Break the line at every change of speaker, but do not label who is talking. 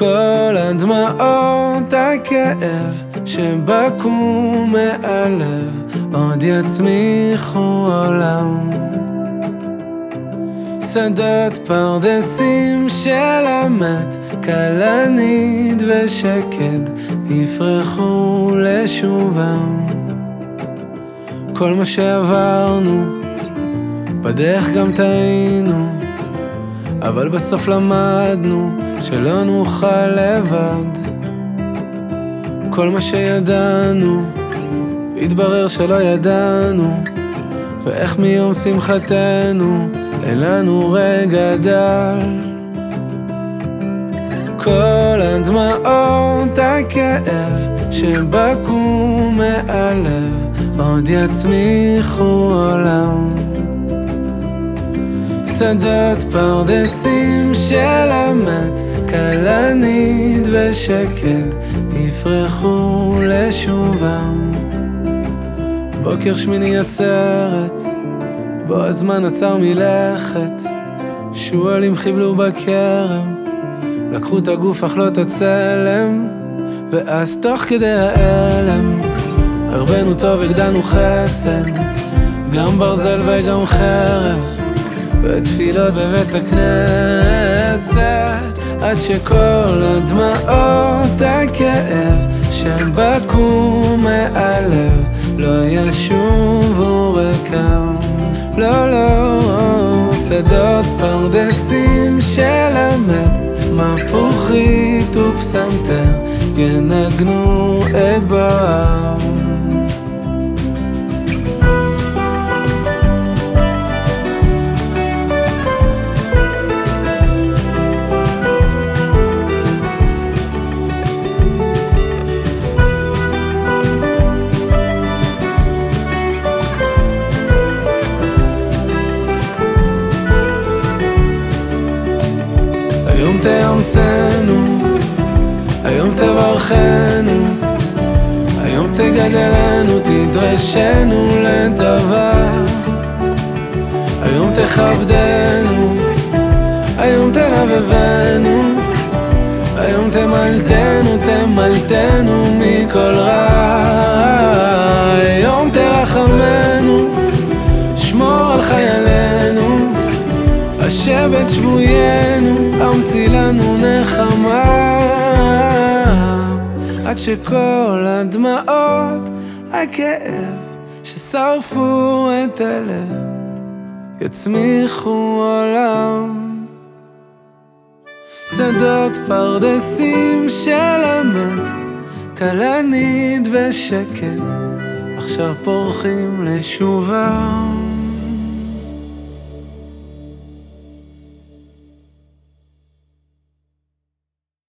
כל הדמעות הכאב שבקעו מהלב עוד יצמיחו עולם שדות פרדסים של המת, כלנית ושקד, יפרחו לשובם. כל מה שעברנו, בדרך גם טעינו, אבל בסוף למדנו שלא נוכל לבד. כל מה שידענו, התברר שלא ידענו, ואיך מיום שמחתנו אין לנו רגע דל. כל הדמעות הכאב שבקעו מהלב עוד יצמיחו עולם. שדות פרדסים של המת, כלנית ושקד, יפרחו לשובם. בוקר שמיני עצרת בו הזמן עצר מלכת, שועלים חיבלו בכרם, לקחו את הגוף אך לא את הצלם, ואז תוך כדי ההלם, הרבנו טוב הגדלנו חסד, גם ברזל וגם חרב, ותפילות בבית הכנסת, עד שכל הדמעות הכאב שבקעו מהלב לא ישובו רקם. לא, לא, שדות פרדסים של אמת, מפוחית ופסנתר, ינגנו את בעם. תאמצנו, היום תברכנו, היום תגדלנו, תדרשנו לטובה, היום תכבדנו, היום תלבבנו, היום תמלטנו, תמלטנו מכל השבט שבויינו המציא לנו נחמה. עד שכל הדמעות, הכאב ששרפו את הלב יצמיחו עולם. שדות פרדסים של אמת כלנית ושקט עכשיו פורחים לשובם